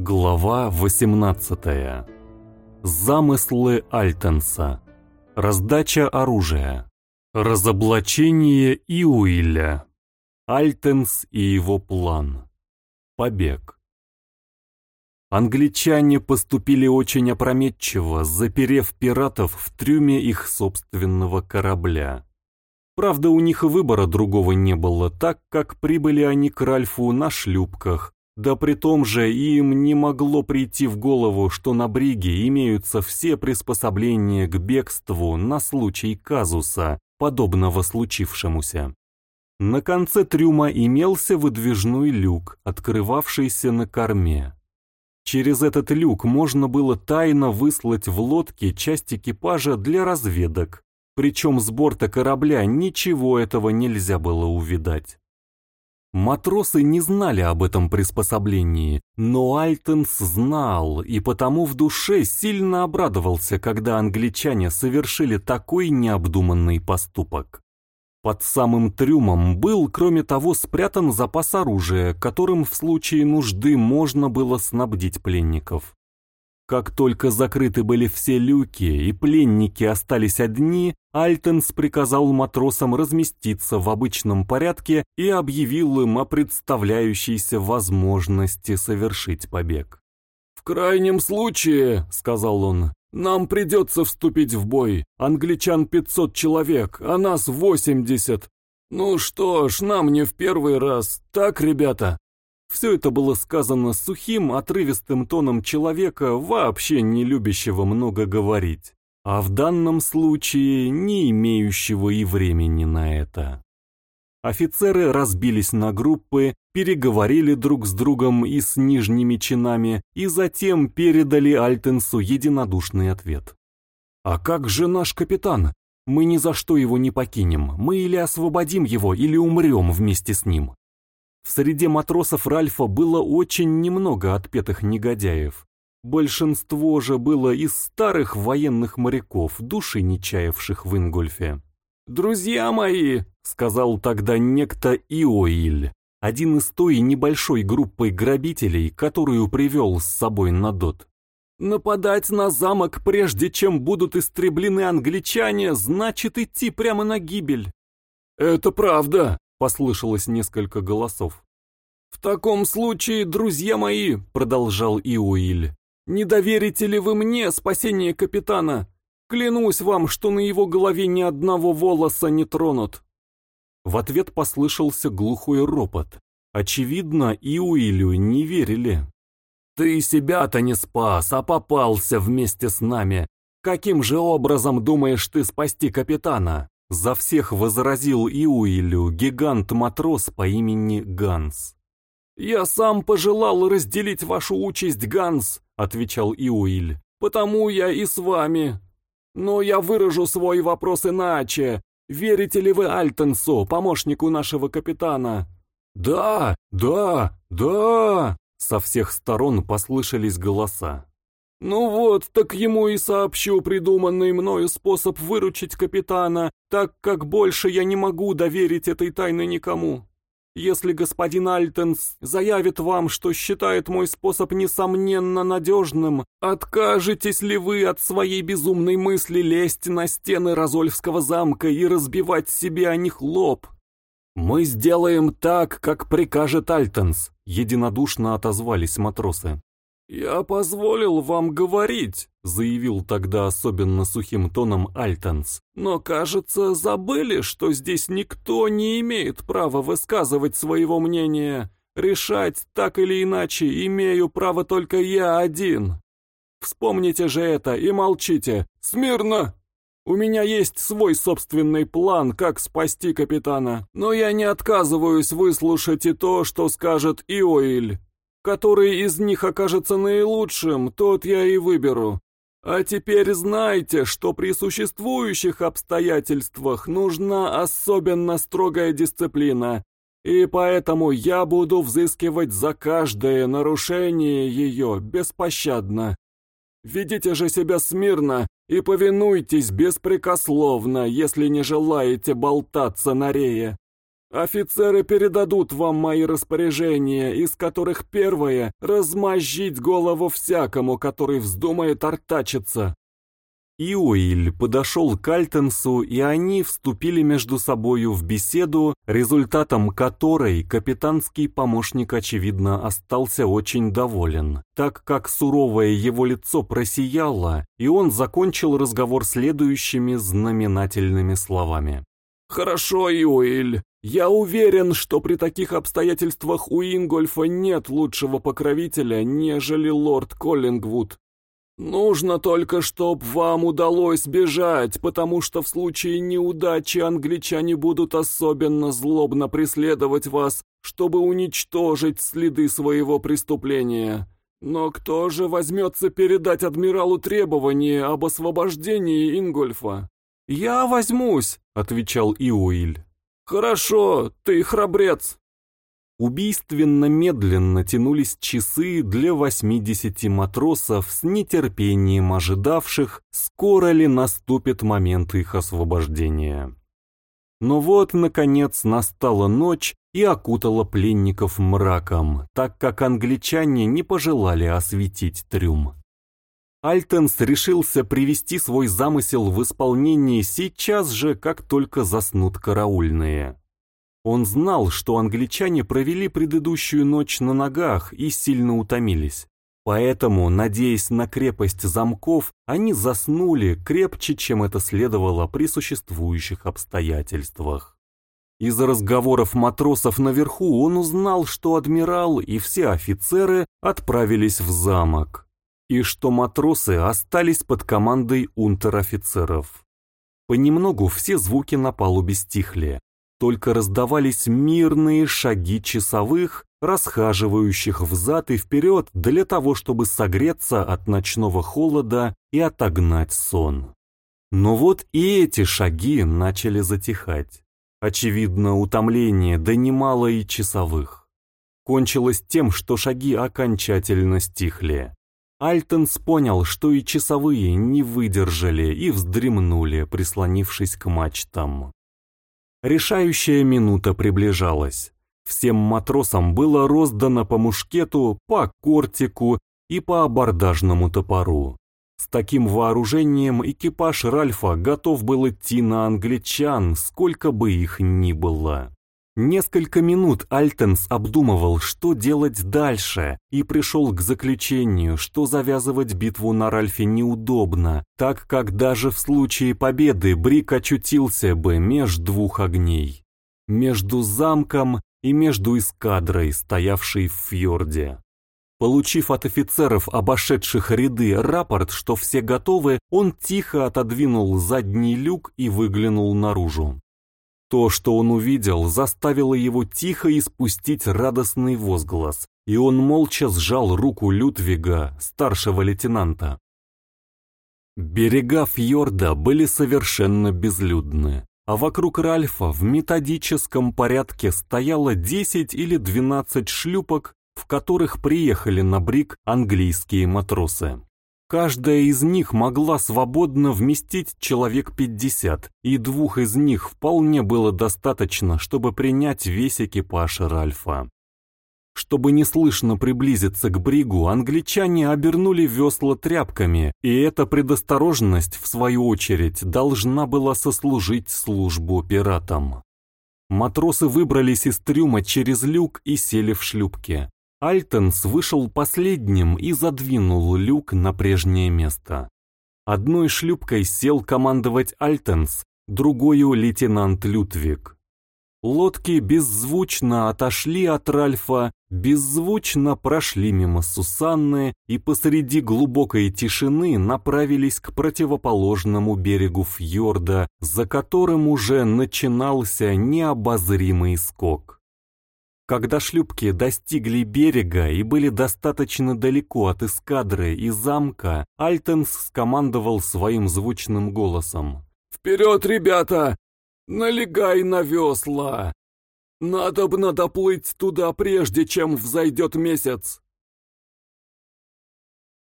Глава 18. Замыслы Альтенса. Раздача оружия. Разоблачение Иуиля. Альтенс и его план. Побег. Англичане поступили очень опрометчиво, заперев пиратов в трюме их собственного корабля. Правда, у них выбора другого не было, так как прибыли они к Ральфу на шлюпках, да при том же им не могло прийти в голову, что на бриге имеются все приспособления к бегству на случай казуса, подобного случившемуся. На конце трюма имелся выдвижной люк, открывавшийся на корме. Через этот люк можно было тайно выслать в лодке часть экипажа для разведок, причем с борта корабля ничего этого нельзя было увидать. Матросы не знали об этом приспособлении, но Альтенс знал и потому в душе сильно обрадовался, когда англичане совершили такой необдуманный поступок. Под самым трюмом был, кроме того, спрятан запас оружия, которым в случае нужды можно было снабдить пленников. Как только закрыты были все люки и пленники остались одни, Альтенс приказал матросам разместиться в обычном порядке и объявил им о представляющейся возможности совершить побег. «В крайнем случае, — сказал он, — нам придется вступить в бой. Англичан 500 человек, а нас 80. Ну что ж, нам не в первый раз. Так, ребята?» Все это было сказано сухим, отрывистым тоном человека, вообще не любящего много говорить, а в данном случае не имеющего и времени на это. Офицеры разбились на группы, переговорили друг с другом и с нижними чинами, и затем передали Альтенсу единодушный ответ. «А как же наш капитан? Мы ни за что его не покинем. Мы или освободим его, или умрем вместе с ним. В среде матросов Ральфа было очень немного отпетых негодяев. Большинство же было из старых военных моряков, души не чаявших в Ингольфе. «Друзья мои», — сказал тогда некто Иоиль, один из той небольшой группы грабителей, которую привел с собой на Дот. «Нападать на замок, прежде чем будут истреблены англичане, значит идти прямо на гибель». «Это правда», — послышалось несколько голосов. «В таком случае, друзья мои», — продолжал Иуиль, — «не доверите ли вы мне спасение капитана? Клянусь вам, что на его голове ни одного волоса не тронут». В ответ послышался глухой ропот. Очевидно, Иуилю не верили. «Ты себя-то не спас, а попался вместе с нами. Каким же образом думаешь ты спасти капитана?» За всех возразил Иуилю гигант-матрос по имени Ганс. «Я сам пожелал разделить вашу участь, Ганс», — отвечал Иуиль, — «потому я и с вами. Но я выражу свой вопрос иначе. Верите ли вы Альтенсу, помощнику нашего капитана?» «Да, да, да!» Со всех сторон послышались голоса. «Ну вот, так ему и сообщу придуманный мною способ выручить капитана, так как больше я не могу доверить этой тайны никому. Если господин Альтенс заявит вам, что считает мой способ несомненно надежным, откажетесь ли вы от своей безумной мысли лезть на стены Розольфского замка и разбивать себе о них лоб?» «Мы сделаем так, как прикажет Альтенс», — единодушно отозвались матросы. «Я позволил вам говорить», — заявил тогда особенно сухим тоном Альтенс. «Но, кажется, забыли, что здесь никто не имеет права высказывать своего мнения. Решать так или иначе имею право только я один. Вспомните же это и молчите. Смирно! У меня есть свой собственный план, как спасти капитана, но я не отказываюсь выслушать и то, что скажет Иоиль». Который из них окажется наилучшим, тот я и выберу. А теперь знайте, что при существующих обстоятельствах нужна особенно строгая дисциплина, и поэтому я буду взыскивать за каждое нарушение ее беспощадно. Ведите же себя смирно и повинуйтесь беспрекословно, если не желаете болтаться на рее. Офицеры передадут вам мои распоряжения, из которых первое — размозжить голову всякому, который вздумает артачиться. Иоиль подошел к Альтенсу, и они вступили между собою в беседу, результатом которой капитанский помощник, очевидно, остался очень доволен, так как суровое его лицо просияло, и он закончил разговор следующими знаменательными словами. «Хорошо, Иоиль, я уверен, что при таких обстоятельствах у Ингольфа нет лучшего покровителя, нежели лорд Коллингвуд. Нужно только, чтоб вам удалось бежать, потому что в случае неудачи англичане будут особенно злобно преследовать вас, чтобы уничтожить следы своего преступления. Но кто же возьмется передать адмиралу требование об освобождении Ингольфа? «Я возьмусь», — отвечал Иоиль. «Хорошо, ты храбрец. Убийственно медленно тянулись часы для 80 матросов с нетерпением ожидавших, скоро ли наступит момент их освобождения. Но вот, наконец, настала ночь и окутала пленников мраком, так как англичане не пожелали осветить трюм. Альтенс решился привести свой замысел в исполнение сейчас же, как только заснут караульные. Он знал, что англичане провели предыдущую ночь на ногах и сильно утомились. Поэтому, надеясь на крепость замков, они заснули крепче, чем это следовало при существующих обстоятельствах. Из разговоров матросов наверху он узнал, что адмирал и все офицеры отправились в замок, и что матросы остались под командой унтер-офицеров. Понемногу все звуки на палубе стихли только раздавались мирные шаги часовых, расхаживающих взад и вперед для того, чтобы согреться от ночного холода и отогнать сон. Но вот и эти шаги начали затихать. Очевидно, утомление донимало и часовых. Кончилось тем, что шаги окончательно стихли. Альтенс понял, что и часовые не выдержали и вздремнули, прислонившись к мачтам. Решающая минута приближалась. Всем матросам было роздано по мушкету, по кортику и по абордажному топору. С таким вооружением экипаж Ральфа готов был идти на англичан, сколько бы их ни было. Несколько минут Альтенс обдумывал, что делать дальше, и пришел к заключению, что завязывать битву на Ральфе неудобно, так как даже в случае победы Брик очутился бы между двух огней. Между замком и между эскадрой, стоявшей в фьорде. Получив от офицеров, обошедших ряды, рапорт, что все готовы, он тихо отодвинул задний люк и выглянул наружу. То, что он увидел, заставило его тихо испустить радостный возглас, и он молча сжал руку Людвига, старшего лейтенанта. Берега фьорда были совершенно безлюдны, а вокруг Ральфа в методическом порядке стояло 10 или 12 шлюпок, в которых приехали на брик английские матросы. Каждая из них могла свободно вместить человек 50, и двух из них вполне было достаточно, чтобы принять весь экипаж Ральфа. Чтобы неслышно приблизиться к бригу, англичане обернули весла тряпками, и эта предосторожность, в свою очередь, должна была сослужить службу пиратам. Матросы выбрались из трюма через люк и сели в шлюпке. Альтенс вышел последним и задвинул люк на прежнее место. Одной шлюпкой сел командовать Альтенс, другую лейтенант Лютвик. Лодки беззвучно отошли от Ральфа, беззвучно прошли мимо Сусанны и посреди глубокой тишины направились к противоположному берегу фьорда, за которым уже начинался необозримый скок. Когда шлюпки достигли берега и были достаточно далеко от эскадры и замка, Альтенс скомандовал своим звучным голосом. «Вперед, ребята! Налегай на весла! Надо бы доплыть туда, прежде чем взойдет месяц!»